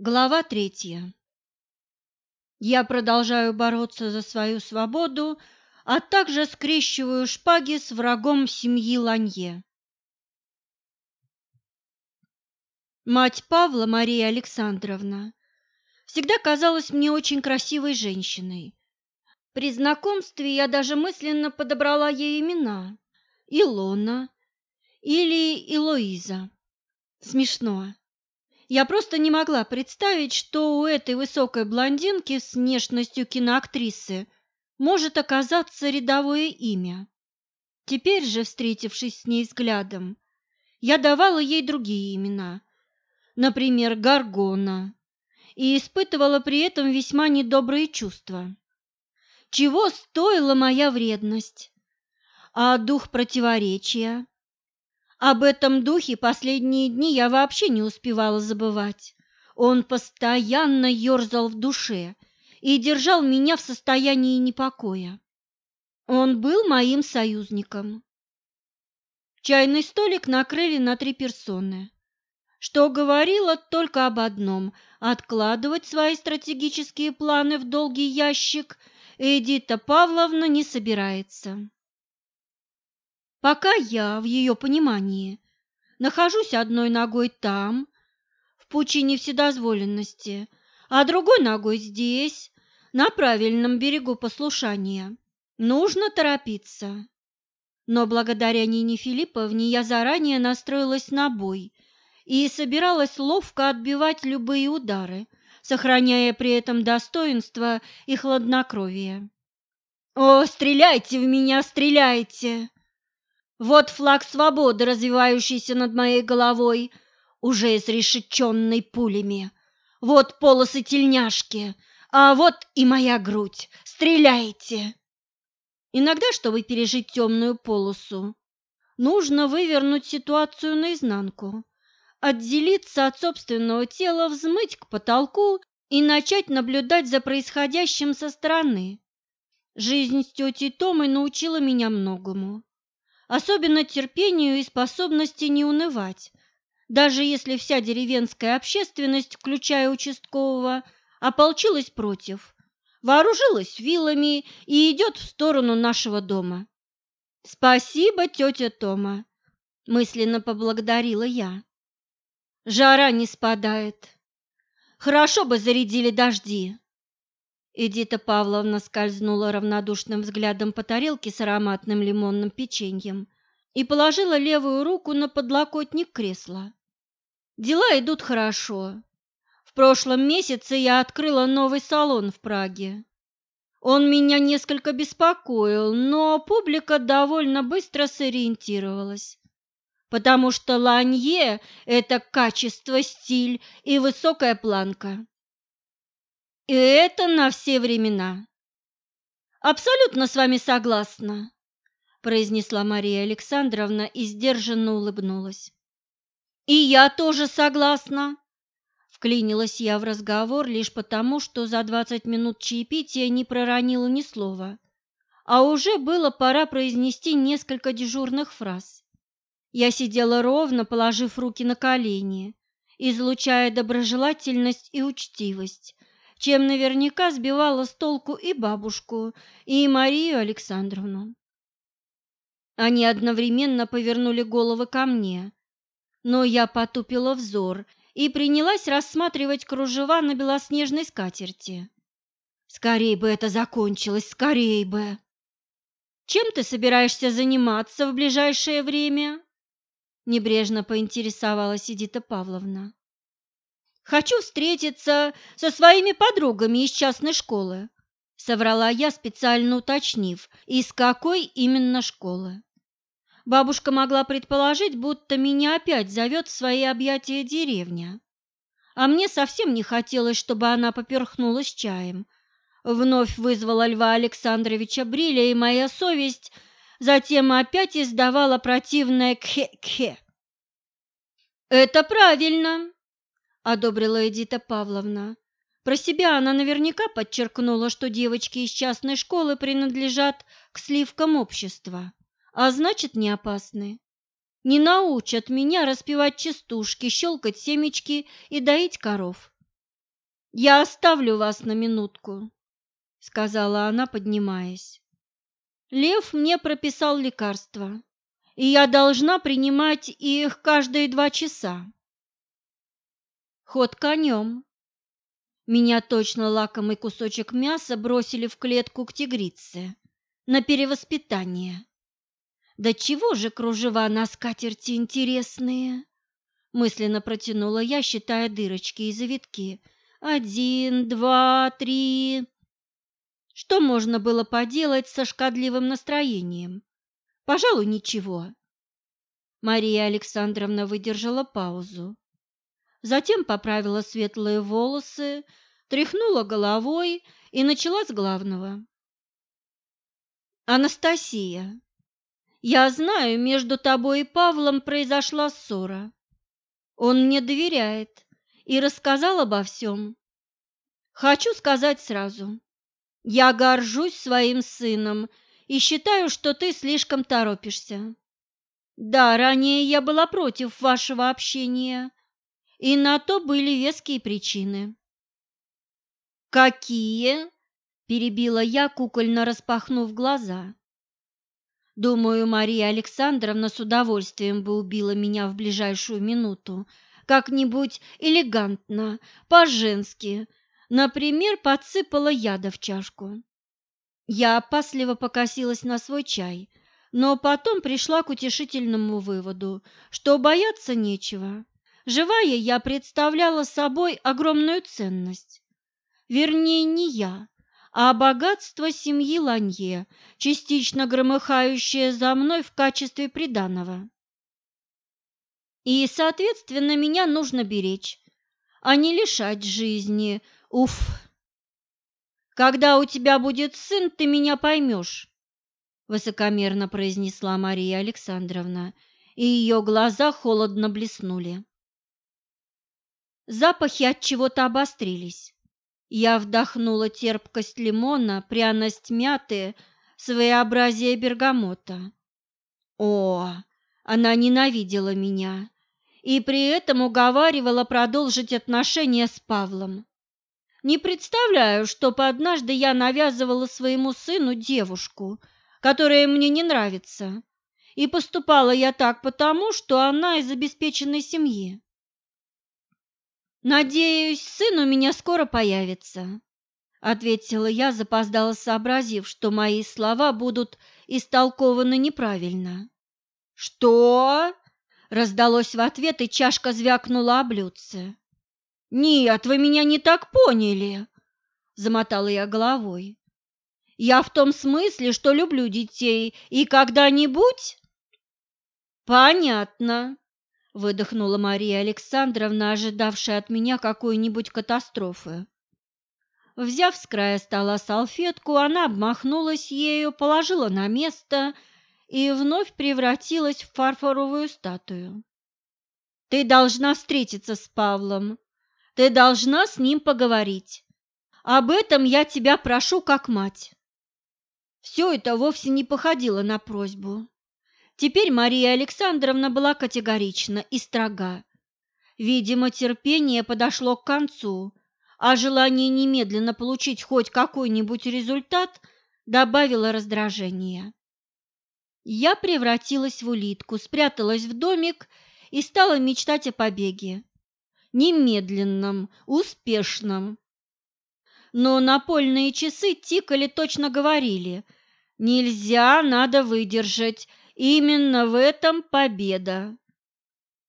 Глава третья. Я продолжаю бороться за свою свободу, а также скрещиваю шпаги с врагом семьи Ланье. Мать Павла, Мария Александровна, всегда казалась мне очень красивой женщиной. При знакомстве я даже мысленно подобрала ей имена – Илона или Илоиза. Смешно. Я просто не могла представить, что у этой высокой блондинки с внешностью киноактрисы может оказаться рядовое имя. Теперь же, встретившись с ней взглядом, я давала ей другие имена, например, Гаргона, и испытывала при этом весьма недобрые чувства. Чего стоила моя вредность? А дух противоречия? Об этом духе последние дни я вообще не успевала забывать. Он постоянно ерзал в душе и держал меня в состоянии непокоя. Он был моим союзником. Чайный столик накрыли на три персоны, что говорило только об одном – откладывать свои стратегические планы в долгий ящик Эдита Павловна не собирается. Пока я, в ее понимании, нахожусь одной ногой там, в пучине вседозволенности, а другой ногой здесь, на правильном берегу послушания, нужно торопиться. Но благодаря Нине Филипповне я заранее настроилась на бой и собиралась ловко отбивать любые удары, сохраняя при этом достоинство и хладнокровие. «О, стреляйте в меня, стреляйте!» Вот флаг свободы, развивающийся над моей головой, уже изрешеченный пулями. Вот полосы тельняшки, а вот и моя грудь. Стреляйте! Иногда, чтобы пережить темную полосу, нужно вывернуть ситуацию наизнанку, отделиться от собственного тела, взмыть к потолку и начать наблюдать за происходящим со стороны. Жизнь с тетей Томой научила меня многому особенно терпению и способности не унывать, даже если вся деревенская общественность, включая участкового, ополчилась против, вооружилась вилами и идет в сторону нашего дома. «Спасибо, тетя Тома!» – мысленно поблагодарила я. «Жара не спадает. Хорошо бы зарядили дожди!» Эдита Павловна скользнула равнодушным взглядом по тарелке с ароматным лимонным печеньем и положила левую руку на подлокотник кресла. Дела идут хорошо. В прошлом месяце я открыла новый салон в Праге. Он меня несколько беспокоил, но публика довольно быстро сориентировалась, потому что ланье – это качество, стиль и высокая планка. И это на все времена. Абсолютно с вами согласна, произнесла Мария Александровна и сдержанно улыбнулась. И я тоже согласна. Вклинилась я в разговор лишь потому, что за двадцать минут чаепития не проронила ни слова, а уже было пора произнести несколько дежурных фраз. Я сидела ровно, положив руки на колени, излучая доброжелательность и учтивость, чем наверняка сбивала с толку и бабушку, и Марию Александровну. Они одновременно повернули головы ко мне, но я потупила взор и принялась рассматривать кружева на белоснежной скатерти. Скорей бы это закончилось, скорей бы! Чем ты собираешься заниматься в ближайшее время? Небрежно поинтересовалась Эдита Павловна. Хочу встретиться со своими подругами из частной школы, соврала я, специально уточнив, из какой именно школы. Бабушка могла предположить, будто меня опять зовет в свои объятия деревня. А мне совсем не хотелось, чтобы она поперхнулась чаем. Вновь вызвала Льва Александровича Бриля, и моя совесть затем опять издавала противное «кхе-кхе». «Это правильно!» Одобрила Эдита Павловна. Про себя она наверняка подчеркнула, что девочки из частной школы принадлежат к сливкам общества, а значит, не опасны. Не научат меня распевать частушки, щелкать семечки и доить коров. Я оставлю вас на минутку, сказала она, поднимаясь. Лев мне прописал лекарства, и я должна принимать их каждые два часа. Ход конем. Меня точно лакомый кусочек мяса бросили в клетку к тигрице на перевоспитание. Да чего же кружева на скатерти интересные? Мысленно протянула я, считая дырочки и завитки. Один, два, три. Что можно было поделать со шкодливым настроением? Пожалуй, ничего. Мария Александровна выдержала паузу. Затем поправила светлые волосы, тряхнула головой и начала с главного. «Анастасия, я знаю, между тобой и Павлом произошла ссора. Он мне доверяет и рассказал обо всем. Хочу сказать сразу, я горжусь своим сыном и считаю, что ты слишком торопишься. Да, ранее я была против вашего общения, и на то были веские причины. Какие? перебила я, кукольно распахнув глаза. Думаю, Мария Александровна с удовольствием бы убила меня в ближайшую минуту, как-нибудь элегантно, по-женски, Например, подсыпала яда в чашку. Я опасливо покосилась на свой чай, но потом пришла к утешительному выводу, что бояться нечего. Живая я представляла собой огромную ценность. Вернее, не я, а богатство семьи Ланье, частично громыхающее за мной в качестве приданого. И, соответственно, меня нужно беречь, а не лишать жизни Уф! Когда у тебя будет сын, ты меня поймешь, высокомерно произнесла Мария Александровна, и ее глаза холодно блеснули. Запахи от чего-то обострились. Я вдохнула терпкость лимона, пряность мяты, своеобразие бергамота. О, она ненавидела меня и при этом уговаривала продолжить отношения с Павлом. Не представляю, чтобы однажды я навязывала своему сыну девушку, которая мне не нравится. И поступала я так потому, что она из обеспеченной семьи. Надеюсь, сын у меня скоро появится, ответила я, запоздало сообразив, что мои слова будут истолкованы неправильно. Что? раздалось в ответ, и чашка звякнула о блюдце. «Нет, вы меня не так поняли», – замотала я головой. «Я в том смысле, что люблю детей, и когда-нибудь...» «Понятно», – выдохнула Мария Александровна, ожидавшая от меня какой-нибудь катастрофы. Взяв с края стола салфетку, она обмахнулась ею, положила на место и вновь превратилась в фарфоровую статую. «Ты должна встретиться с Павлом», ты должна с ним поговорить. Об этом я тебя прошу как мать. Все это вовсе не походило на просьбу. Теперь Мария Александровна была категорична и строга. Видимо, терпение подошло к концу, а желание немедленно получить хоть какой-нибудь результат добавило раздражения. Я превратилась в улитку, спряталась в домик и стала мечтать о побеге немедленном, успешном. Но напольные часы тикали, точно говорили. Нельзя, надо выдержать. Именно в этом победа.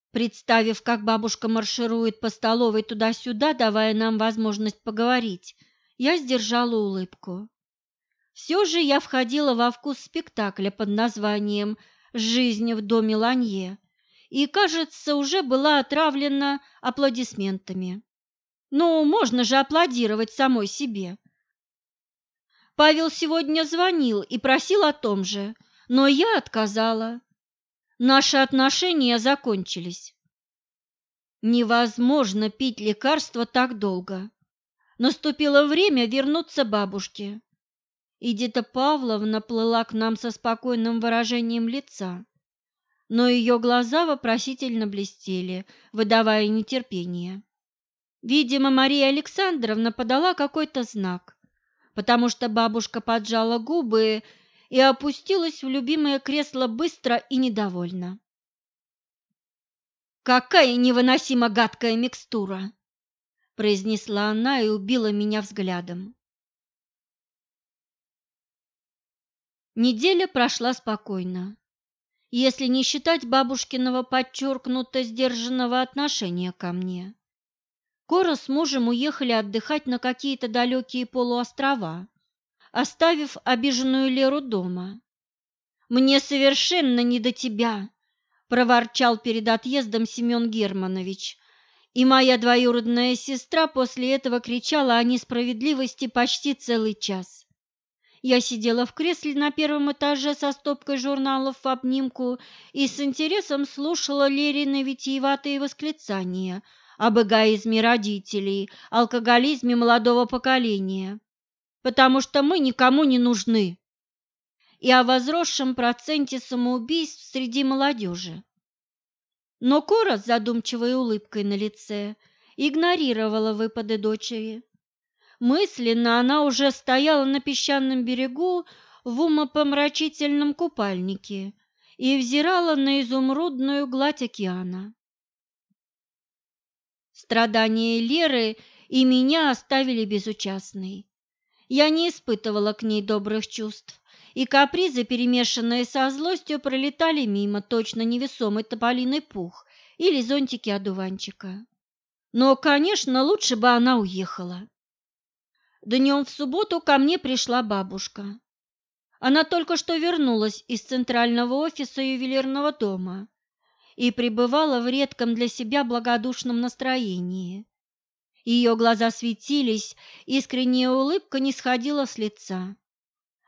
Представив, как бабушка марширует по столовой туда-сюда, давая нам возможность поговорить, я сдержала улыбку. Все же я входила во вкус спектакля под названием «Жизнь в доме Ланье», и, кажется, уже была отравлена аплодисментами. Ну, можно же аплодировать самой себе. Павел сегодня звонил и просил о том же, но я отказала. Наши отношения закончились. Невозможно пить лекарства так долго. Наступило время вернуться бабушке. Эдита Павловна плыла к нам со спокойным выражением лица но ее глаза вопросительно блестели, выдавая нетерпение. Видимо, Мария Александровна подала какой-то знак, потому что бабушка поджала губы и опустилась в любимое кресло быстро и недовольно. «Какая невыносимо гадкая микстура!» произнесла она и убила меня взглядом. Неделя прошла спокойно, если не считать бабушкиного подчеркнуто сдержанного отношения ко мне. Кора с мужем уехали отдыхать на какие-то далекие полуострова, оставив обиженную Леру дома. «Мне совершенно не до тебя!» – проворчал перед отъездом Семен Германович. И моя двоюродная сестра после этого кричала о несправедливости почти целый час. Я сидела в кресле на первом этаже со стопкой журналов в обнимку и с интересом слушала Лерины витиеватые восклицания – об эгоизме родителей, алкоголизме молодого поколения, потому что мы никому не нужны, и о возросшем проценте самоубийств среди молодежи. Но Кора с задумчивой улыбкой на лице игнорировала выпады дочери. Мысленно она уже стояла на песчаном берегу в умопомрачительном купальнике и взирала на изумрудную гладь океана. Страдания Леры и меня оставили безучастной. Я не испытывала к ней добрых чувств, и капризы, перемешанные со злостью, пролетали мимо точно невесомый тополиный пух или зонтики одуванчика. Но, конечно, лучше бы она уехала. Днем в субботу ко мне пришла бабушка. Она только что вернулась из центрального офиса ювелирного дома и пребывала в редком для себя благодушном настроении. Ее глаза светились, искренняя улыбка не сходила с лица.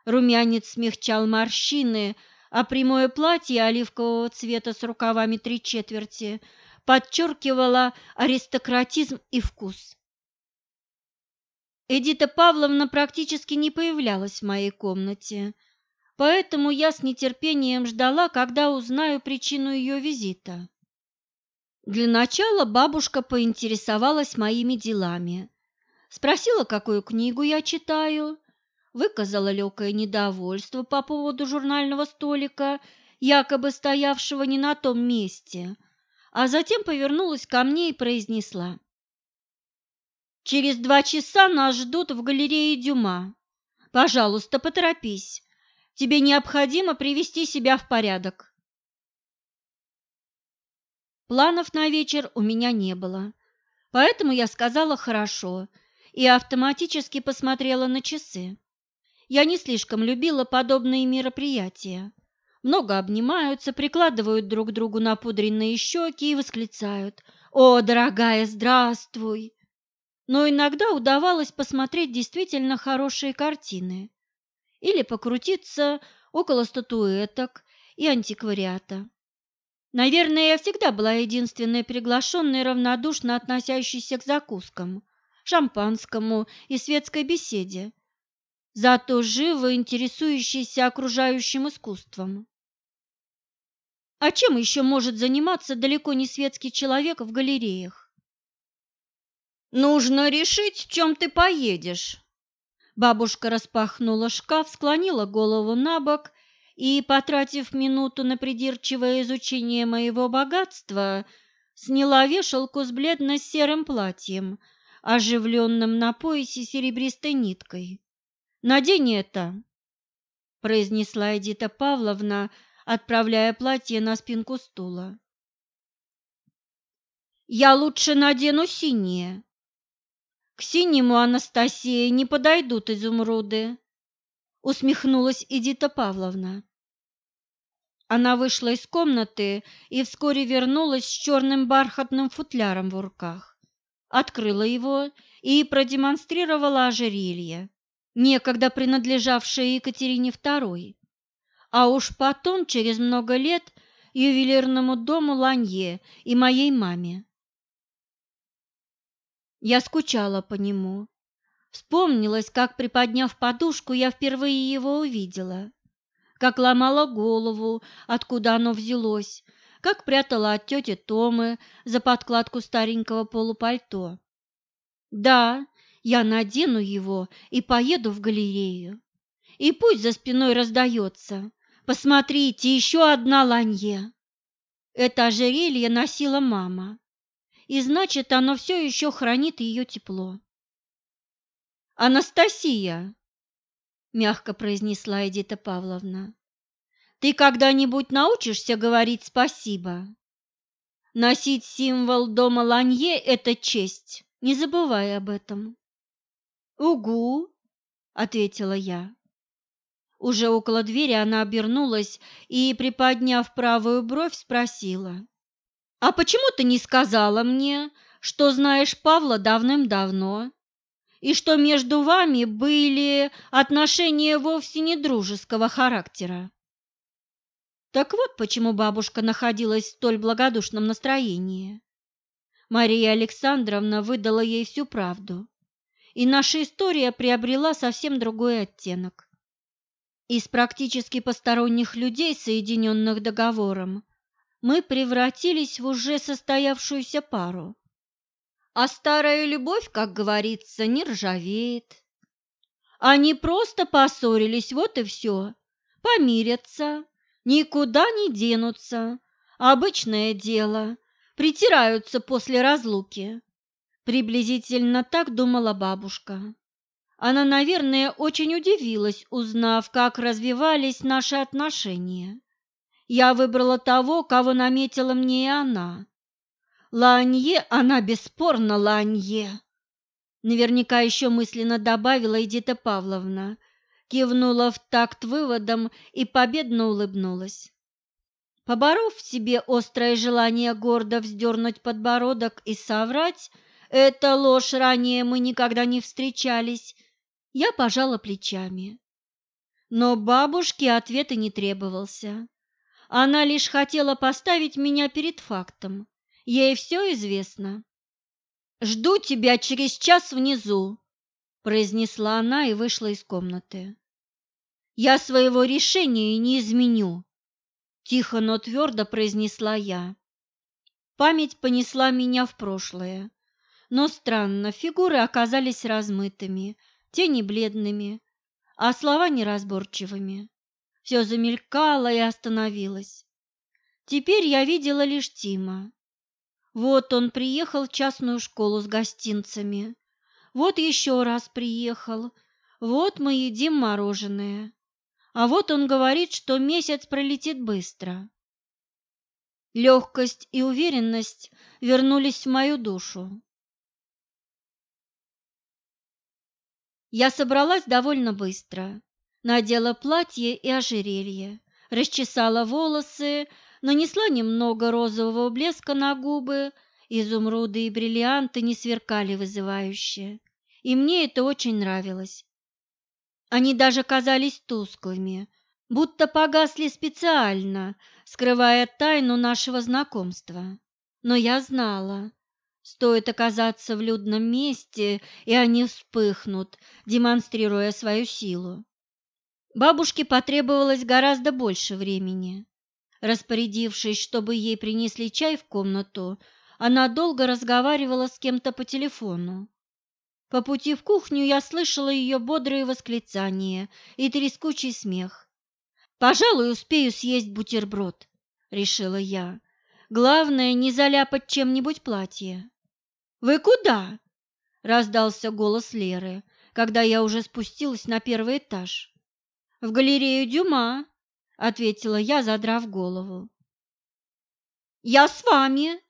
Румянец смягчал морщины, а прямое платье оливкового цвета с рукавами три четверти подчеркивало аристократизм и вкус. Эдита Павловна практически не появлялась в моей комнате, поэтому я с нетерпением ждала, когда узнаю причину ее визита. Для начала бабушка поинтересовалась моими делами, спросила, какую книгу я читаю, выказала легкое недовольство по поводу журнального столика, якобы стоявшего не на том месте, а затем повернулась ко мне и произнесла. «Через два часа нас ждут в галерее Дюма. Пожалуйста, поторопись. Тебе необходимо привести себя в порядок. Планов на вечер у меня не было, поэтому я сказала «хорошо» и автоматически посмотрела на часы. Я не слишком любила подобные мероприятия. Много обнимаются, прикладывают друг к другу напудренные щеки и восклицают «О, дорогая, здравствуй!» Но иногда удавалось посмотреть действительно хорошие картины или покрутиться около статуэток и антиквариата. Наверное, я всегда была единственной приглашенной, равнодушно относящейся к закускам, шампанскому и светской беседе, зато живо интересующейся окружающим искусством. А чем еще может заниматься далеко не светский человек в галереях? «Нужно решить, в чем ты поедешь», Бабушка распахнула шкаф, склонила голову на бок и, потратив минуту на придирчивое изучение моего богатства, сняла вешалку с бледно-серым платьем, оживленным на поясе серебристой ниткой. «Надень это!» – произнесла Эдита Павловна, отправляя платье на спинку стула. «Я лучше надену синее», к синему Анастасии не подойдут изумруды, усмехнулась Эдита Павловна. Она вышла из комнаты и вскоре вернулась с черным бархатным футляром в руках. Открыла его и продемонстрировала ожерелье, некогда принадлежавшее Екатерине II, а уж потом, через много лет, ювелирному дому Ланье и моей маме. Я скучала по нему. Вспомнилось, как, приподняв подушку, я впервые его увидела. Как ломала голову, откуда оно взялось, как прятала от тети Томы за подкладку старенького полупальто. Да, я надену его и поеду в галерею. И пусть за спиной раздается. Посмотрите, еще одна ланье. Это ожерелье носила мама, и значит, оно все еще хранит ее тепло. «Анастасия!» – мягко произнесла Эдита Павловна. «Ты когда-нибудь научишься говорить спасибо? Носить символ дома Ланье – это честь, не забывай об этом». «Угу!» – ответила я. Уже около двери она обернулась и, приподняв правую бровь, спросила. «А почему ты не сказала мне, что знаешь Павла давным-давно, и что между вами были отношения вовсе не дружеского характера?» Так вот почему бабушка находилась в столь благодушном настроении. Мария Александровна выдала ей всю правду, и наша история приобрела совсем другой оттенок. Из практически посторонних людей, соединенных договором, мы превратились в уже состоявшуюся пару. А старая любовь, как говорится, не ржавеет. Они просто поссорились, вот и все. Помирятся, никуда не денутся. Обычное дело. Притираются после разлуки. Приблизительно так думала бабушка. Она, наверное, очень удивилась, узнав, как развивались наши отношения. Я выбрала того, кого наметила мне и она. Ланье, она бесспорно Ланье. Наверняка еще мысленно добавила Эдита Павловна, кивнула в такт выводом и победно улыбнулась. Поборов в себе острое желание гордо вздернуть подбородок и соврать, «Это ложь, ранее мы никогда не встречались», я пожала плечами. Но бабушке ответа не требовался. Она лишь хотела поставить меня перед фактом. Ей все известно. «Жду тебя через час внизу», – произнесла она и вышла из комнаты. «Я своего решения не изменю», – тихо, но твердо произнесла я. Память понесла меня в прошлое, но странно, фигуры оказались размытыми – тени бледными, а слова неразборчивыми. Все замелькало и остановилось. Теперь я видела лишь Тима. Вот он приехал в частную школу с гостинцами. Вот еще раз приехал. Вот мы едим мороженое. А вот он говорит, что месяц пролетит быстро. Легкость и уверенность вернулись в мою душу. Я собралась довольно быстро. Надела платье и ожерелье, расчесала волосы, нанесла немного розового блеска на губы, изумруды и бриллианты не сверкали вызывающе, и мне это очень нравилось. Они даже казались тусклыми, будто погасли специально, скрывая тайну нашего знакомства. Но я знала, Стоит оказаться в людном месте, и они вспыхнут, демонстрируя свою силу. Бабушке потребовалось гораздо больше времени. Распорядившись, чтобы ей принесли чай в комнату, она долго разговаривала с кем-то по телефону. По пути в кухню я слышала ее бодрые восклицания и трескучий смех. «Пожалуй, успею съесть бутерброд», — решила я. «Главное, не заляпать чем-нибудь платье». «Вы куда?» – раздался голос Леры, когда я уже спустилась на первый этаж. «В галерею Дюма», – ответила я, задрав голову. «Я с вами.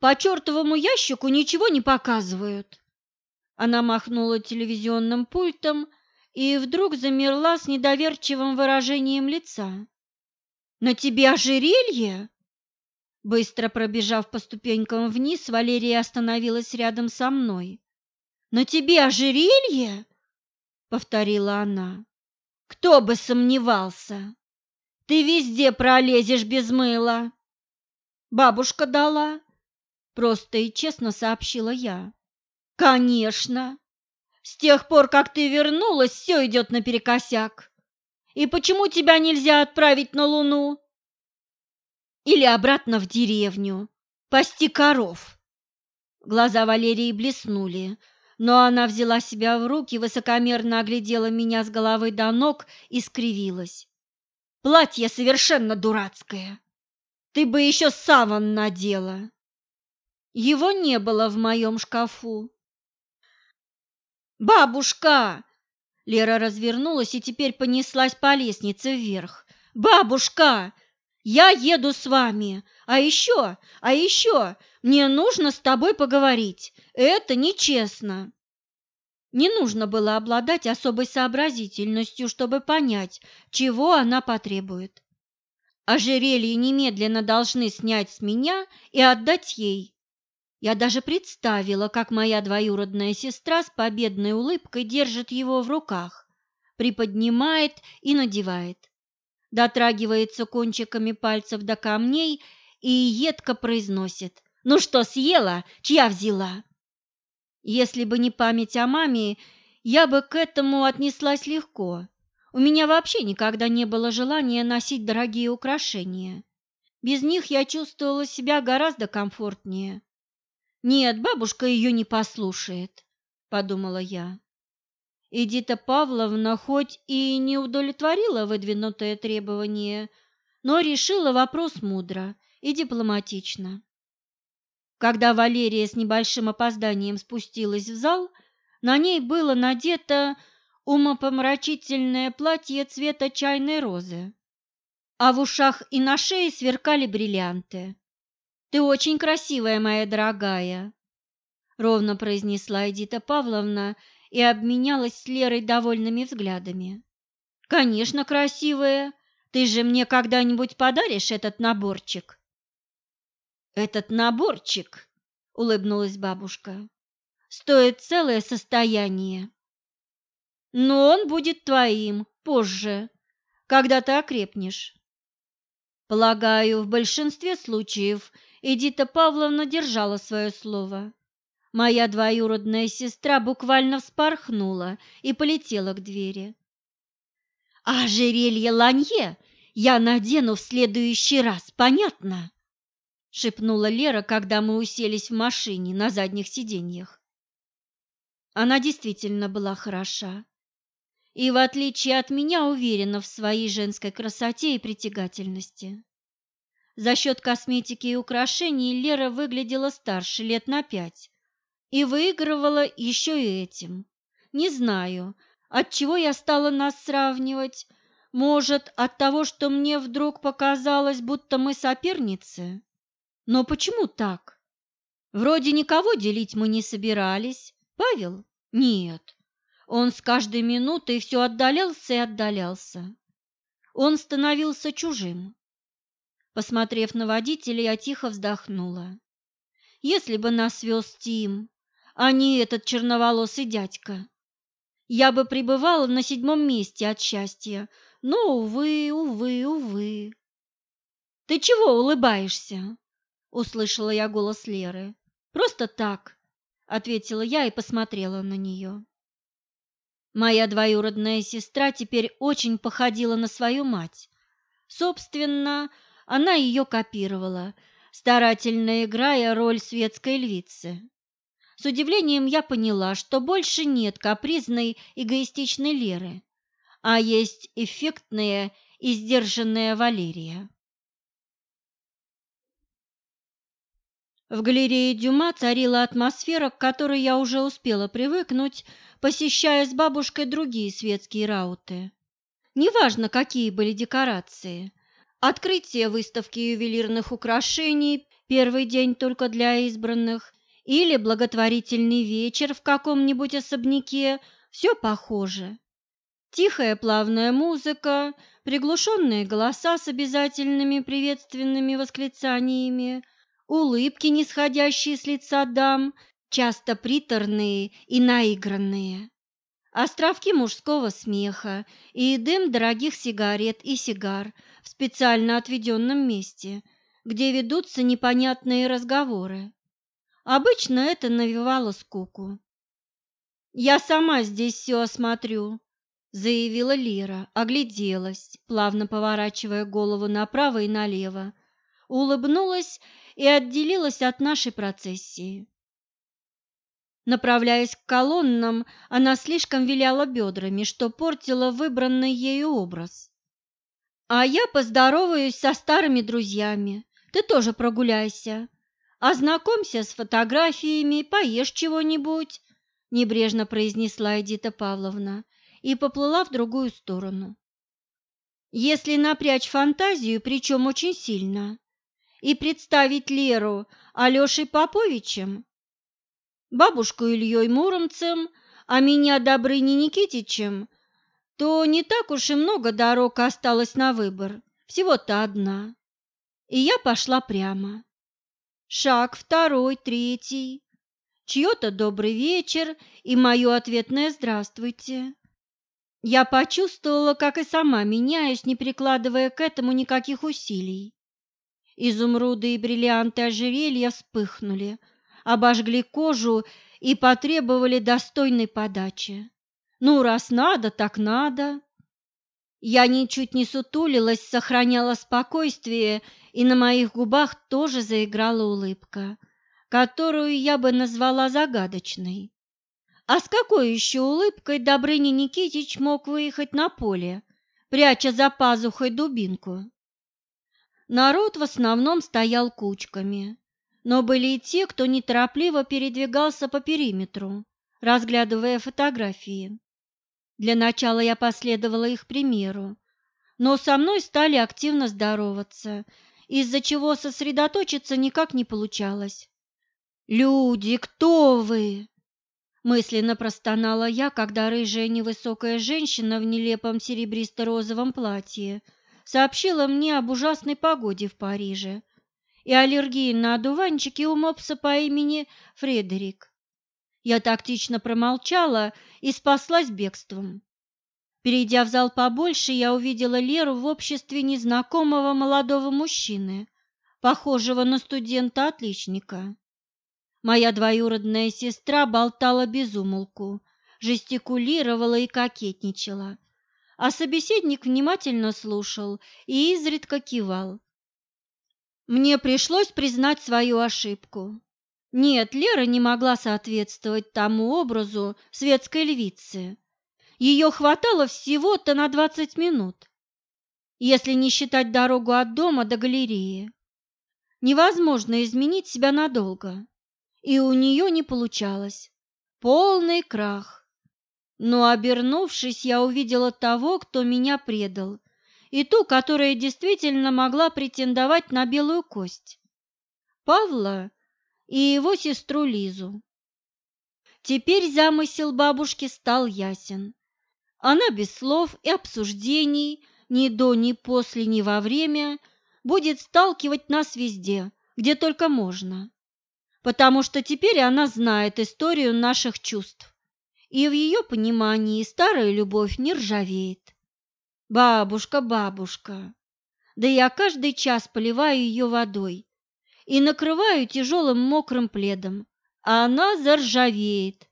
По чертовому ящику ничего не показывают». Она махнула телевизионным пультом и вдруг замерла с недоверчивым выражением лица. «На тебе ожерелье?» Быстро пробежав по ступенькам вниз, Валерия остановилась рядом со мной. «На тебе ожерелье?» — повторила она. «Кто бы сомневался! Ты везде пролезешь без мыла!» «Бабушка дала», — просто и честно сообщила я. «Конечно! С тех пор, как ты вернулась, все идет наперекосяк. И почему тебя нельзя отправить на Луну?» или обратно в деревню, пасти коров. Глаза Валерии блеснули, но она взяла себя в руки, высокомерно оглядела меня с головы до ног и скривилась. «Платье совершенно дурацкое. Ты бы еще саван надела». Его не было в моем шкафу. «Бабушка!» Лера развернулась и теперь понеслась по лестнице вверх. «Бабушка! Я еду с вами! А еще, а еще, мне нужно с тобой поговорить. Это нечестно!» Не нужно было обладать особой сообразительностью, чтобы понять, чего она потребует. Ожерелье немедленно должны снять с меня и отдать ей. Я даже представила, как моя двоюродная сестра с победной улыбкой держит его в руках, приподнимает и надевает, дотрагивается кончиками пальцев до камней и едко произносит «Ну что, съела? Чья взяла?» Если бы не память о маме, я бы к этому отнеслась легко. У меня вообще никогда не было желания носить дорогие украшения. Без них я чувствовала себя гораздо комфортнее. Нет, бабушка ее не послушает, подумала я. Эдита Павловна хоть и не удовлетворила выдвинутое требование, но решила вопрос мудро и дипломатично. Когда Валерия с небольшим опозданием спустилась в зал, на ней было надето умопомрачительное платье цвета чайной розы, а в ушах и на шее сверкали бриллианты. «Ты очень красивая, моя дорогая», — ровно произнесла Эдита Павловна и обменялась с Лерой довольными взглядами. «Конечно, красивая. Ты же мне когда-нибудь подаришь этот наборчик?» «Этот наборчик», — улыбнулась бабушка, — «стоит целое состояние. Но он будет твоим позже, когда ты окрепнешь. Полагаю, в большинстве случаев Эдита Павловна держала свое слово. Моя двоюродная сестра буквально вспорхнула и полетела к двери. «А ожерелье Ланье я надену в следующий раз, понятно?» — шепнула Лера, когда мы уселись в машине на задних сиденьях. Она действительно была хороша и, в отличие от меня, уверена в своей женской красоте и притягательности. За счет косметики и украшений Лера выглядела старше лет на пять и выигрывала еще и этим. Не знаю, от чего я стала нас сравнивать. Может, от того, что мне вдруг показалось, будто мы соперницы? Но почему так? Вроде никого делить мы не собирались. Павел? Нет. Он с каждой минутой все отдалялся и отдалялся. Он становился чужим. Посмотрев на водителя, я тихо вздохнула. Если бы нас вез Тим, а не этот черноволосый дядька, я бы пребывала на седьмом месте от счастья, но, увы, увы, увы. «Ты чего улыбаешься?» — услышала я голос Леры. «Просто так», — ответила я и посмотрела на нее. Моя двоюродная сестра теперь очень походила на свою мать. Собственно, она ее копировала, старательно играя роль светской львицы. С удивлением я поняла, что больше нет капризной, эгоистичной Леры, а есть эффектная и сдержанная Валерия. В галерее Дюма царила атмосфера, к которой я уже успела привыкнуть, посещая с бабушкой другие светские рауты. Неважно, какие были декорации, Открытие выставки ювелирных украшений, первый день только для избранных, или благотворительный вечер в каком-нибудь особняке – все похоже. Тихая плавная музыка, приглушенные голоса с обязательными приветственными восклицаниями, улыбки, нисходящие с лица дам, часто приторные и наигранные островки мужского смеха и дым дорогих сигарет и сигар в специально отведенном месте, где ведутся непонятные разговоры. Обычно это навевало скуку. «Я сама здесь все осмотрю», — заявила Лира, огляделась, плавно поворачивая голову направо и налево, улыбнулась и отделилась от нашей процессии. Направляясь к колоннам, она слишком виляла бедрами, что портило выбранный ею образ. «А я поздороваюсь со старыми друзьями. Ты тоже прогуляйся. Ознакомься с фотографиями, поешь чего-нибудь», – небрежно произнесла Эдита Павловна и поплыла в другую сторону. Если напрячь фантазию, причем очень сильно, и представить Леру Алешей Поповичем, бабушку Ильей Муромцем, а меня Добрыней Никитичем, то не так уж и много дорог осталось на выбор, всего-то одна. И я пошла прямо. Шаг второй, третий, чье-то добрый вечер и мое ответное «здравствуйте». Я почувствовала, как и сама меняюсь, не прикладывая к этому никаких усилий. Изумруды и бриллианты ожерелья вспыхнули, обожгли кожу и потребовали достойной подачи. Ну, раз надо, так надо. Я ничуть не сутулилась, сохраняла спокойствие, и на моих губах тоже заиграла улыбка, которую я бы назвала загадочной. А с какой еще улыбкой Добрыня Никитич мог выехать на поле, пряча за пазухой дубинку? Народ в основном стоял кучками, но были и те, кто неторопливо передвигался по периметру, разглядывая фотографии. Для начала я последовала их примеру, но со мной стали активно здороваться, из-за чего сосредоточиться никак не получалось. «Люди, кто вы?» Мысленно простонала я, когда рыжая невысокая женщина в нелепом серебристо-розовом платье сообщила мне об ужасной погоде в Париже и аллергии на одуванчики у мопса по имени Фредерик. Я тактично промолчала и спаслась бегством. Перейдя в зал побольше, я увидела Леру в обществе незнакомого молодого мужчины, похожего на студента-отличника. Моя двоюродная сестра болтала без умолку, жестикулировала и кокетничала, а собеседник внимательно слушал и изредка кивал. Мне пришлось признать свою ошибку. Нет, Лера не могла соответствовать тому образу светской львицы. Ее хватало всего-то на двадцать минут, если не считать дорогу от дома до галереи. Невозможно изменить себя надолго и у нее не получалось. Полный крах. Но, обернувшись, я увидела того, кто меня предал, и ту, которая действительно могла претендовать на белую кость. Павла и его сестру Лизу. Теперь замысел бабушки стал ясен. Она без слов и обсуждений, ни до, ни после, ни во время, будет сталкивать нас везде, где только можно потому что теперь она знает историю наших чувств, и в ее понимании старая любовь не ржавеет. Бабушка, бабушка, да я каждый час поливаю ее водой и накрываю тяжелым мокрым пледом, а она заржавеет.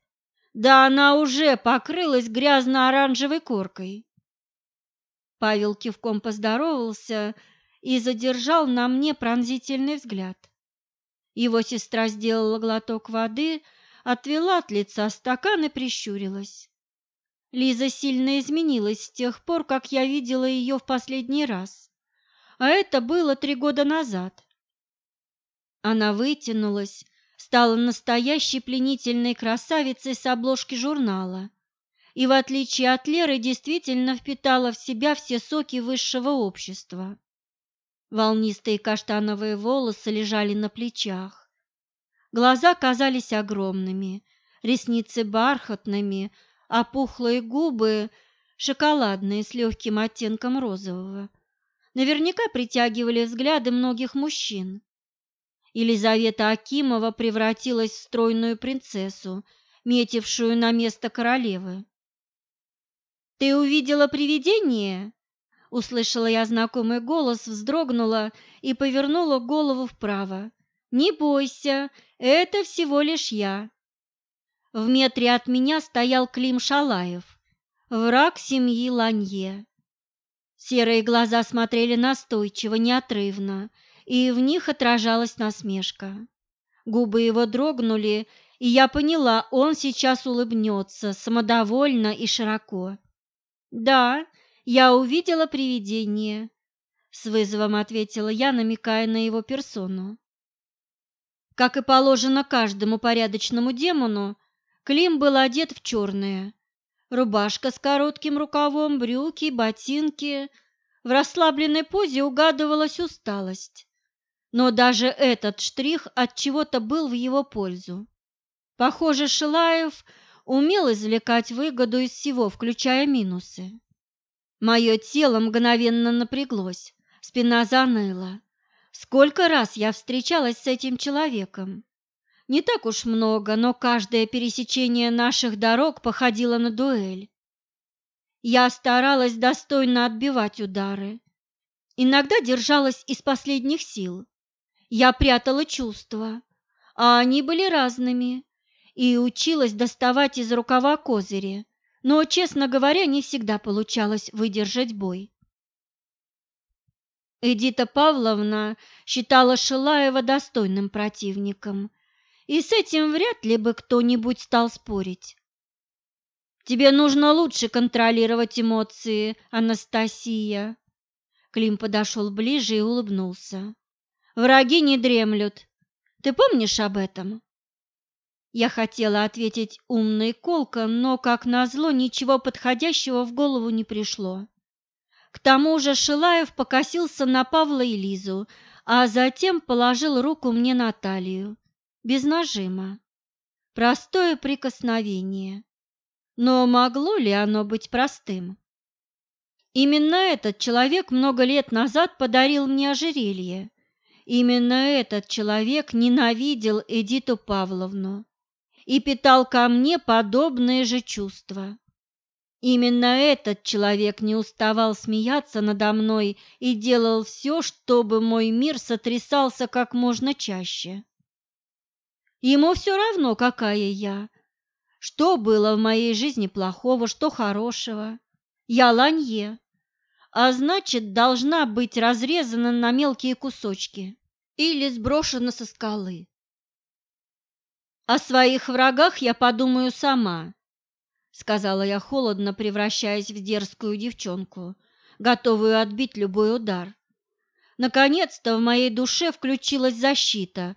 Да она уже покрылась грязно-оранжевой коркой. Павел кивком поздоровался и задержал на мне пронзительный взгляд. Его сестра сделала глоток воды, отвела от лица стакан и прищурилась. Лиза сильно изменилась с тех пор, как я видела ее в последний раз, а это было три года назад. Она вытянулась, стала настоящей пленительной красавицей с обложки журнала и, в отличие от Леры, действительно впитала в себя все соки высшего общества. Волнистые каштановые волосы лежали на плечах. Глаза казались огромными, ресницы бархатными, а пухлые губы шоколадные с легким оттенком розового. Наверняка притягивали взгляды многих мужчин. Елизавета Акимова превратилась в стройную принцессу, метившую на место королевы. «Ты увидела привидение?» Услышала я знакомый голос, вздрогнула и повернула голову вправо. «Не бойся, это всего лишь я». В метре от меня стоял Клим Шалаев, враг семьи Ланье. Серые глаза смотрели настойчиво, неотрывно, и в них отражалась насмешка. Губы его дрогнули, и я поняла, он сейчас улыбнется, самодовольно и широко. «Да, я увидела привидение», — с вызовом ответила я, намекая на его персону. Как и положено каждому порядочному демону, Клим был одет в черное. Рубашка с коротким рукавом, брюки, ботинки. В расслабленной позе угадывалась усталость. Но даже этот штрих от чего-то был в его пользу. Похоже, Шилаев умел извлекать выгоду из всего, включая минусы. Мое тело мгновенно напряглось, спина заныла. Сколько раз я встречалась с этим человеком? Не так уж много, но каждое пересечение наших дорог походило на дуэль. Я старалась достойно отбивать удары. Иногда держалась из последних сил. Я прятала чувства, а они были разными, и училась доставать из рукава козыри, но, честно говоря, не всегда получалось выдержать бой. Эдита Павловна считала Шилаева достойным противником, и с этим вряд ли бы кто-нибудь стал спорить. «Тебе нужно лучше контролировать эмоции, Анастасия». Клим подошел ближе и улыбнулся. «Враги не дремлют. Ты помнишь об этом?» Я хотела ответить умно и колко, но, как назло, ничего подходящего в голову не пришло. К тому же Шилаев покосился на Павла и Лизу, а затем положил руку мне на талию, без нажима. Простое прикосновение. Но могло ли оно быть простым? Именно этот человек много лет назад подарил мне ожерелье. Именно этот человек ненавидел Эдиту Павловну и питал ко мне подобные же чувства. Именно этот человек не уставал смеяться надо мной и делал все, чтобы мой мир сотрясался как можно чаще. Ему все равно, какая я, что было в моей жизни плохого, что хорошего. Я ланье, а значит, должна быть разрезана на мелкие кусочки или сброшена со скалы. О своих врагах я подумаю сама, сказала я холодно, превращаясь в дерзкую девчонку, готовую отбить любой удар. Наконец-то в моей душе включилась защита.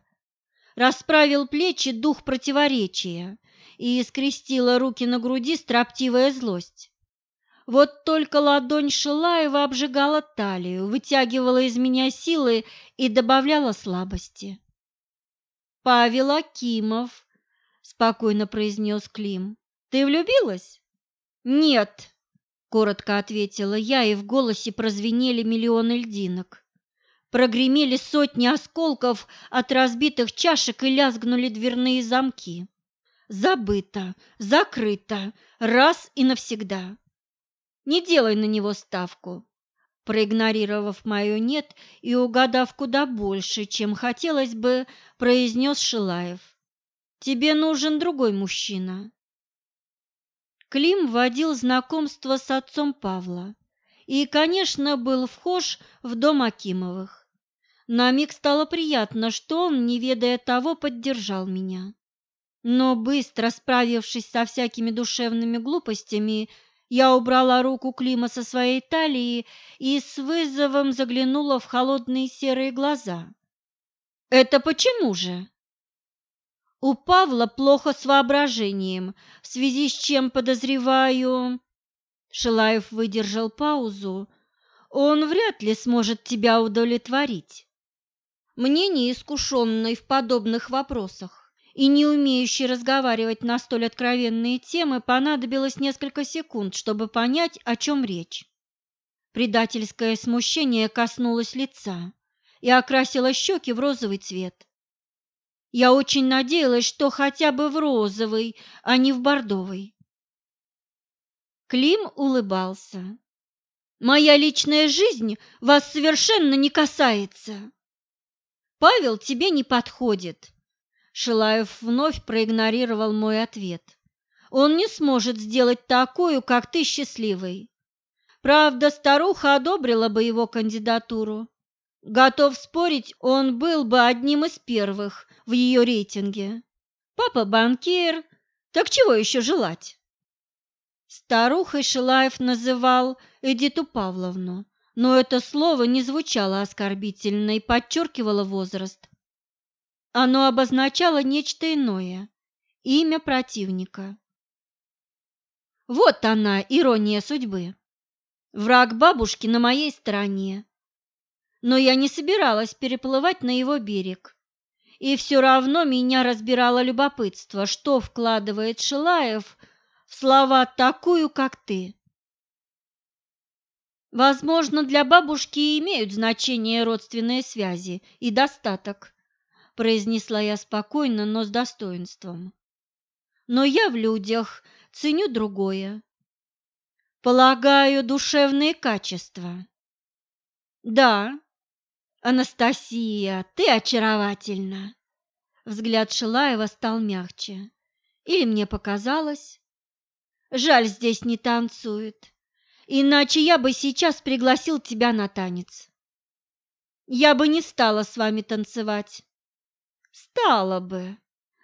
Расправил плечи дух противоречия и скрестила руки на груди строптивая злость. Вот только ладонь Шилаева обжигала талию, вытягивала из меня силы и добавляла слабости. «Павел Акимов», — спокойно произнес Клим. Ты влюбилась? Нет, коротко ответила я, и в голосе прозвенели миллионы льдинок. Прогремели сотни осколков от разбитых чашек и лязгнули дверные замки. Забыто, закрыто, раз и навсегда. Не делай на него ставку. Проигнорировав мое «нет» и угадав куда больше, чем хотелось бы, произнес Шилаев. «Тебе нужен другой мужчина. Клим вводил знакомство с отцом Павла и, конечно, был вхож в дом Акимовых. На миг стало приятно, что он, не ведая того, поддержал меня. Но быстро справившись со всякими душевными глупостями, я убрала руку Клима со своей талии и с вызовом заглянула в холодные серые глаза. «Это почему же?» У Павла плохо с воображением, в связи с чем, подозреваю...» Шилаев выдержал паузу. «Он вряд ли сможет тебя удовлетворить. Мне, неискушенной в подобных вопросах и не умеющей разговаривать на столь откровенные темы, понадобилось несколько секунд, чтобы понять, о чем речь. Предательское смущение коснулось лица и окрасило щеки в розовый цвет. Я очень надеялась, что хотя бы в розовый, а не в бордовый. Клим улыбался. «Моя личная жизнь вас совершенно не касается. Павел тебе не подходит». Шилаев вновь проигнорировал мой ответ. «Он не сможет сделать такую, как ты, счастливой. Правда, старуха одобрила бы его кандидатуру. Готов спорить, он был бы одним из первых в ее рейтинге. Папа банкир, так чего еще желать? Старухой Шилаев называл Эдиту Павловну, но это слово не звучало оскорбительно и подчеркивало возраст. Оно обозначало нечто иное – имя противника. Вот она, ирония судьбы. Враг бабушки на моей стороне. Но я не собиралась переплывать на его берег. И все равно меня разбирало любопытство, что вкладывает Шилаев в слова такую, как ты. Возможно, для бабушки имеют значение родственные связи и достаток, произнесла я спокойно, но с достоинством. Но я в людях ценю другое. Полагаю, душевные качества. Да, Анастасия, ты очаровательна. Взгляд Шилаева стал мягче. Или мне показалось? Жаль, здесь не танцует. Иначе я бы сейчас пригласил тебя на танец. Я бы не стала с вами танцевать. Стала бы,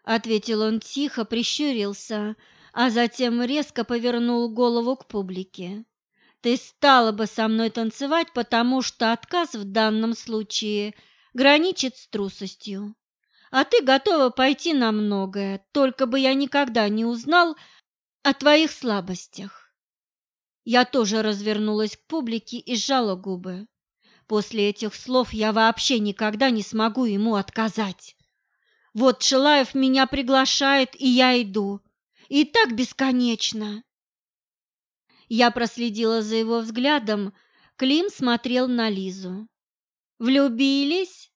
ответил он тихо, прищурился, а затем резко повернул голову к публике. Ты стала бы со мной танцевать, потому что отказ в данном случае граничит с трусостью. А ты готова пойти на многое, только бы я никогда не узнал о твоих слабостях. Я тоже развернулась к публике и сжала губы. После этих слов я вообще никогда не смогу ему отказать. Вот Шилаев меня приглашает, и я иду. И так бесконечно. Я проследила за его взглядом. Клим смотрел на Лизу. «Влюбились?»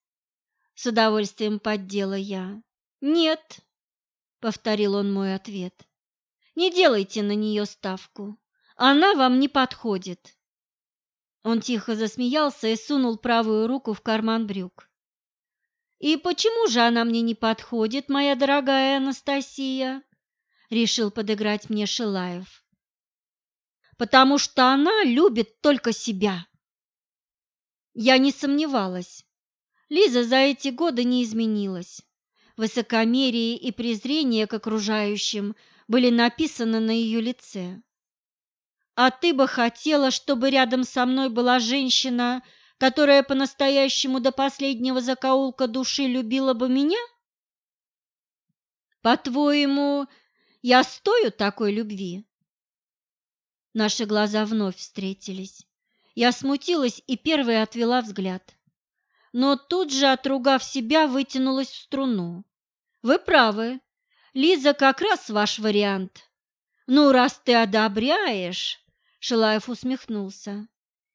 С удовольствием поддела я. «Нет», — повторил он мой ответ. «Не делайте на нее ставку. Она вам не подходит». Он тихо засмеялся и сунул правую руку в карман брюк. «И почему же она мне не подходит, моя дорогая Анастасия?» — решил подыграть мне Шилаев потому что она любит только себя. Я не сомневалась. Лиза за эти годы не изменилась. Высокомерие и презрение к окружающим были написаны на ее лице. А ты бы хотела, чтобы рядом со мной была женщина, которая по-настоящему до последнего закоулка души любила бы меня? По-твоему, я стою такой любви? Наши глаза вновь встретились. Я смутилась и первая отвела взгляд. Но тут же, отругав себя, вытянулась в струну. «Вы правы. Лиза как раз ваш вариант. Ну, раз ты одобряешь...» Шилаев усмехнулся.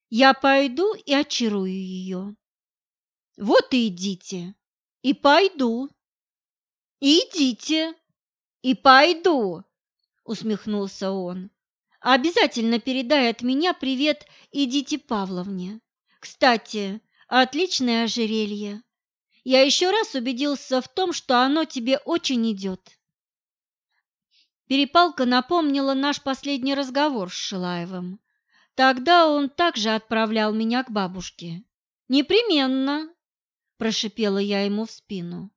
«Я пойду и очарую ее». «Вот и идите. И пойду». «Идите. И пойду», — усмехнулся он. Обязательно передай от меня привет Идите Павловне. Кстати, отличное ожерелье. Я еще раз убедился в том, что оно тебе очень идет. Перепалка напомнила наш последний разговор с Шилаевым. Тогда он также отправлял меня к бабушке. «Непременно!» – прошипела я ему в спину.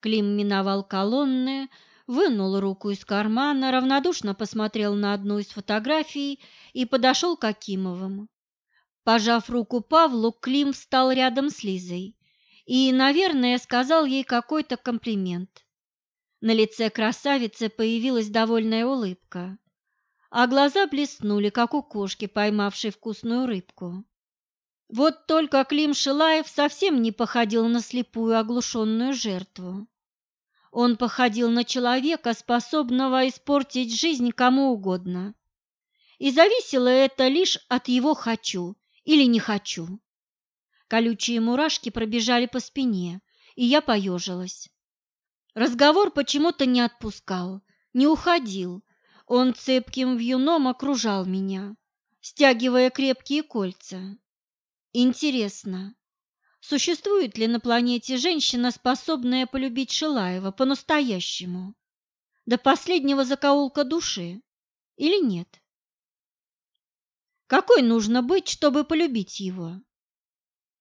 Клим миновал колонны, вынул руку из кармана, равнодушно посмотрел на одну из фотографий и подошел к Акимовым. Пожав руку Павлу, Клим встал рядом с Лизой и, наверное, сказал ей какой-то комплимент. На лице красавицы появилась довольная улыбка, а глаза блеснули, как у кошки, поймавшей вкусную рыбку. Вот только Клим Шилаев совсем не походил на слепую оглушенную жертву. Он походил на человека, способного испортить жизнь кому угодно. И зависело это лишь от его «хочу» или «не хочу». Колючие мурашки пробежали по спине, и я поежилась. Разговор почему-то не отпускал, не уходил. Он цепким вьюном окружал меня, стягивая крепкие кольца. Интересно, Существует ли на планете женщина, способная полюбить Шилаева по-настоящему? До последнего закоулка души? Или нет? Какой нужно быть, чтобы полюбить его?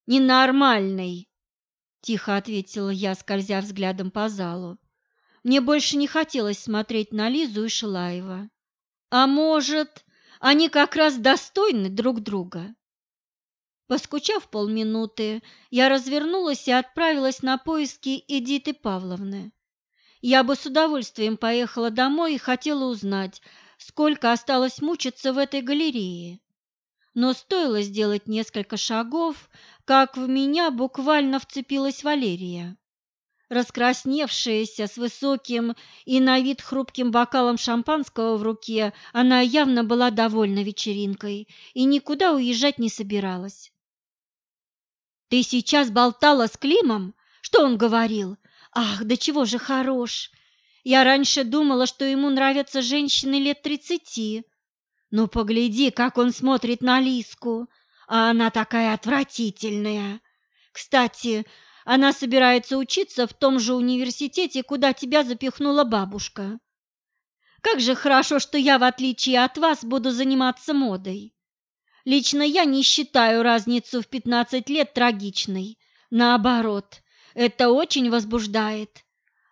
Ненормальный, тихо ответила я, скользя взглядом по залу. Мне больше не хотелось смотреть на Лизу и Шилаева. А может, они как раз достойны друг друга? Поскучав полминуты, я развернулась и отправилась на поиски Эдиты Павловны. Я бы с удовольствием поехала домой и хотела узнать, сколько осталось мучиться в этой галерее. Но стоило сделать несколько шагов, как в меня буквально вцепилась Валерия. Раскрасневшаяся, с высоким и на вид хрупким бокалом шампанского в руке, она явно была довольна вечеринкой и никуда уезжать не собиралась. «Ты сейчас болтала с Климом? Что он говорил? Ах, да чего же хорош! Я раньше думала, что ему нравятся женщины лет тридцати. Ну, погляди, как он смотрит на Лиску, а она такая отвратительная. Кстати, она собирается учиться в том же университете, куда тебя запихнула бабушка. Как же хорошо, что я, в отличие от вас, буду заниматься модой. Лично я не считаю разницу в 15 лет трагичной. Наоборот, это очень возбуждает.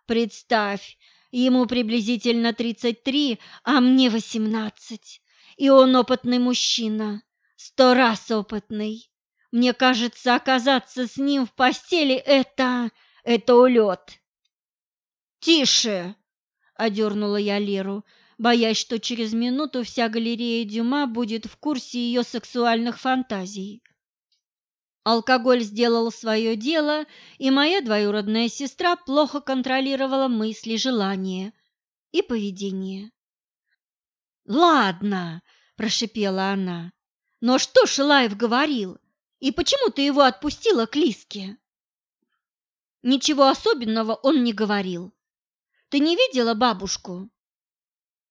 Представь, ему приблизительно 33, а мне 18. И он опытный мужчина, сто раз опытный. Мне кажется, оказаться с ним в постели – это... это улет. «Тише!» – одернула я Леру, боясь, что через минуту вся галерея Дюма будет в курсе ее сексуальных фантазий. Алкоголь сделал свое дело, и моя двоюродная сестра плохо контролировала мысли, желания и поведение. «Ладно», – прошипела она, – «но что Шилаев говорил? И почему ты его отпустила к Лиске?» «Ничего особенного он не говорил. Ты не видела бабушку?»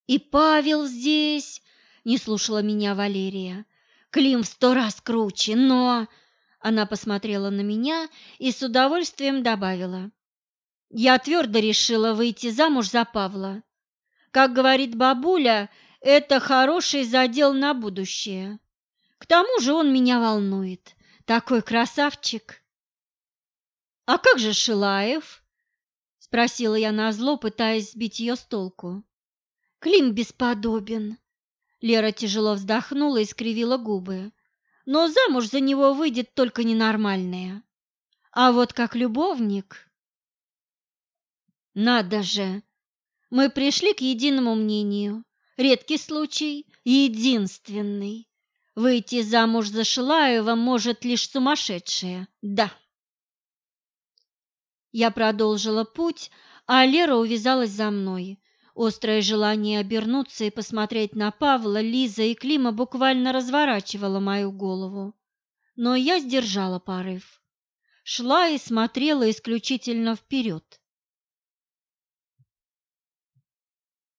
«И Павел здесь», – не слушала меня Валерия. «Клим в сто раз круче, но...» Она посмотрела на меня и с удовольствием добавила. «Я твердо решила выйти замуж за Павла. Как говорит бабуля, это хороший задел на будущее. К тому же он меня волнует. Такой красавчик!» «А как же Шилаев?» – спросила я назло, пытаясь сбить ее с толку. «Клим бесподобен!» Лера тяжело вздохнула и скривила губы но замуж за него выйдет только ненормальная. А вот как любовник... Надо же! Мы пришли к единому мнению. Редкий случай, единственный. Выйти замуж за Шилаева может лишь сумасшедшая, да. Я продолжила путь, а Лера увязалась за мной. Острое желание обернуться и посмотреть на Павла, Лиза и Клима буквально разворачивало мою голову. Но я сдержала порыв. Шла и смотрела исключительно вперед.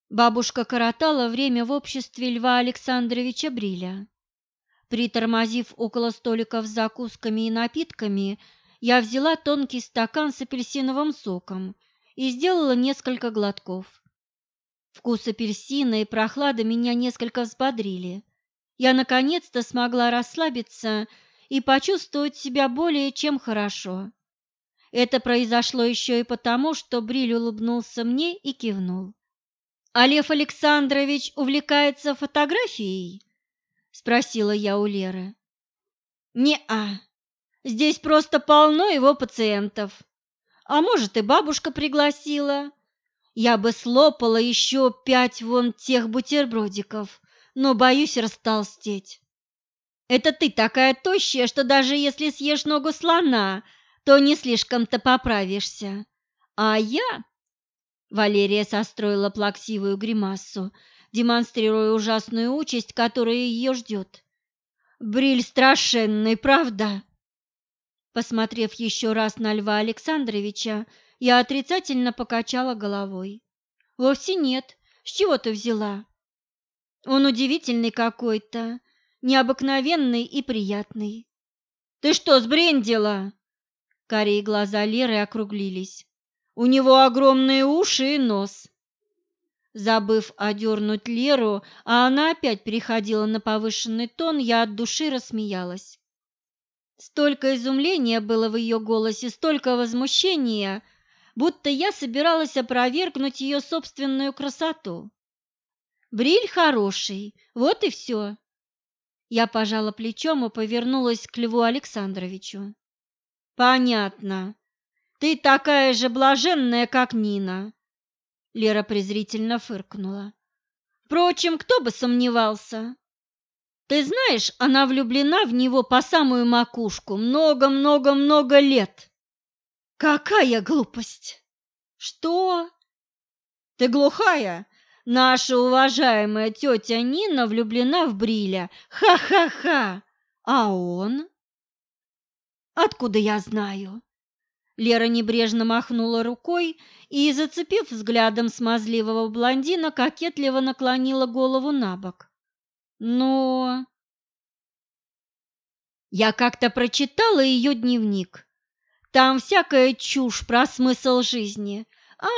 Бабушка коротала время в обществе Льва Александровича Бриля. Притормозив около столиков с закусками и напитками, я взяла тонкий стакан с апельсиновым соком и сделала несколько глотков. Вкус апельсина и прохлада меня несколько взбодрили. Я наконец-то смогла расслабиться и почувствовать себя более чем хорошо. Это произошло еще и потому, что Бриль улыбнулся мне и кивнул. «А Лев Александрович увлекается фотографией?» – спросила я у Леры. «Не-а, здесь просто полно его пациентов. А может, и бабушка пригласила?» Я бы слопала еще пять вон тех бутербродиков, но боюсь растолстеть. Это ты такая тощая, что даже если съешь ногу слона, то не слишком-то поправишься. А я... Валерия состроила плаксивую гримасу, демонстрируя ужасную участь, которая ее ждет. Бриль страшенный, правда? Посмотрев еще раз на Льва Александровича, я отрицательно покачала головой. Вовсе нет. С чего ты взяла? Он удивительный какой-то, необыкновенный и приятный. Ты что, сбрендила? Карие глаза Леры округлились. У него огромные уши и нос. Забыв одернуть Леру, а она опять переходила на повышенный тон, я от души рассмеялась. Столько изумления было в ее голосе, столько возмущения – будто я собиралась опровергнуть ее собственную красоту. Бриль хороший, вот и все. Я пожала плечом и повернулась к Льву Александровичу. Понятно. Ты такая же блаженная, как Нина. Лера презрительно фыркнула. Впрочем, кто бы сомневался? Ты знаешь, она влюблена в него по самую макушку много-много-много лет. Какая глупость! Что? Ты глухая? Наша уважаемая тетя Нина влюблена в Бриля. Ха-ха-ха! А он? Откуда я знаю? Лера небрежно махнула рукой и, зацепив взглядом смазливого блондина, кокетливо наклонила голову на бок. Но... Я как-то прочитала ее дневник. Там всякая чушь про смысл жизни.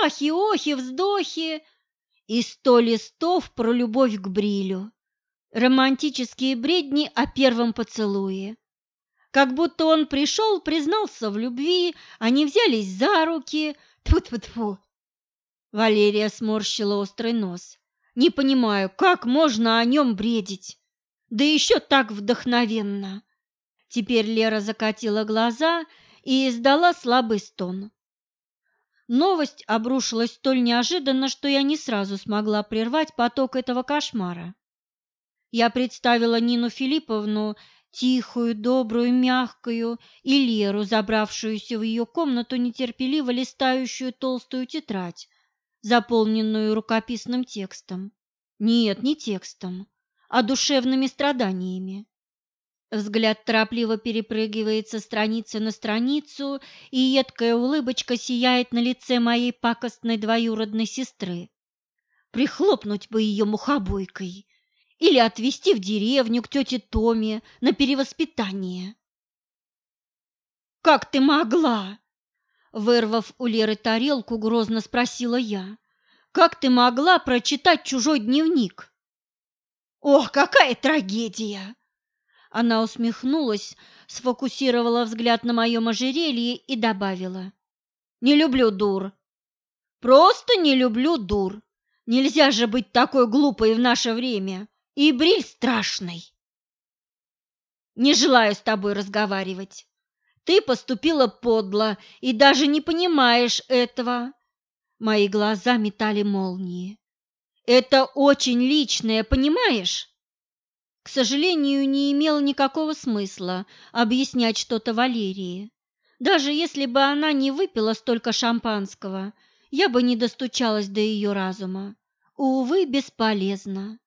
Ахи-охи, вздохи и сто листов про любовь к Брилю. Романтические бредни о первом поцелуе. Как будто он пришел, признался в любви, они взялись за руки. Тьфу-тьфу-тьфу. Валерия сморщила острый нос. Не понимаю, как можно о нем бредить? Да еще так вдохновенно. Теперь Лера закатила глаза и издала слабый стон. Новость обрушилась столь неожиданно, что я не сразу смогла прервать поток этого кошмара. Я представила Нину Филипповну, тихую, добрую, мягкую, и Леру, забравшуюся в ее комнату, нетерпеливо листающую толстую тетрадь, заполненную рукописным текстом. Нет, не текстом, а душевными страданиями. Взгляд торопливо перепрыгивает со страницы на страницу, и едкая улыбочка сияет на лице моей пакостной двоюродной сестры. Прихлопнуть бы ее мухобойкой или отвезти в деревню к тете Томе на перевоспитание. «Как ты могла?» Вырвав у Леры тарелку, грозно спросила я. «Как ты могла прочитать чужой дневник?» «Ох, какая трагедия!» Она усмехнулась, сфокусировала взгляд на моем ожерелье и добавила. «Не люблю дур. Просто не люблю дур. Нельзя же быть такой глупой в наше время. И бриль страшный. Не желаю с тобой разговаривать. Ты поступила подло и даже не понимаешь этого». Мои глаза метали молнии. «Это очень личное, понимаешь?» К сожалению, не имело никакого смысла объяснять что-то Валерии. Даже если бы она не выпила столько шампанского, я бы не достучалась до ее разума. Увы, бесполезно.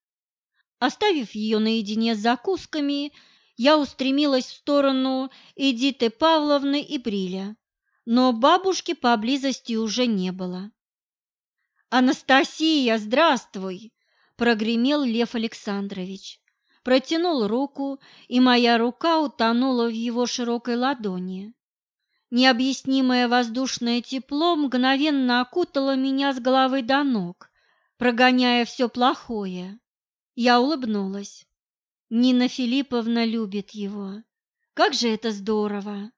Оставив ее наедине с закусками, я устремилась в сторону Эдиты Павловны и Бриля, но бабушки поблизости уже не было. «Анастасия, здравствуй!» – прогремел Лев Александрович протянул руку, и моя рука утонула в его широкой ладони. Необъяснимое воздушное тепло мгновенно окутало меня с головы до ног, прогоняя все плохое. Я улыбнулась. Нина Филипповна любит его. Как же это здорово!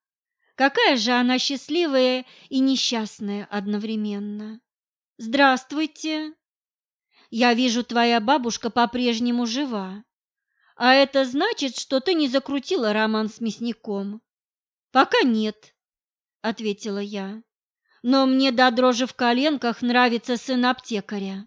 Какая же она счастливая и несчастная одновременно. Здравствуйте. Я вижу, твоя бабушка по-прежнему жива. А это значит, что ты не закрутила роман с мясником? Пока нет, ответила я. Но мне до дрожи в коленках нравится сын аптекаря.